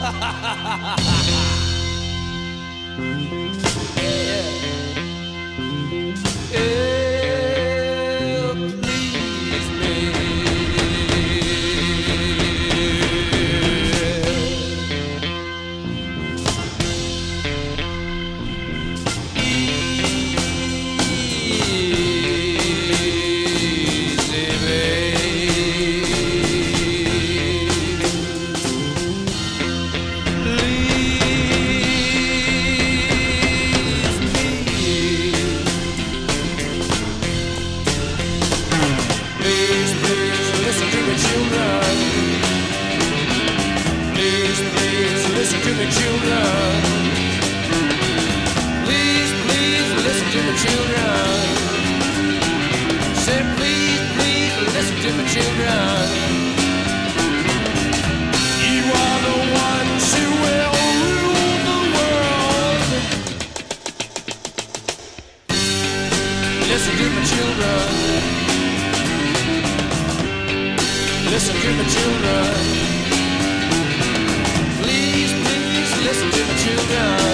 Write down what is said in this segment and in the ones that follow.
Ha ha ha ha ha ha! Listen to me, children. Please, please listen to me, children. Say, please, please listen to me, children. You are the ones who will rule the world. Listen to me, children. Please, children.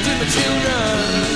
to the children.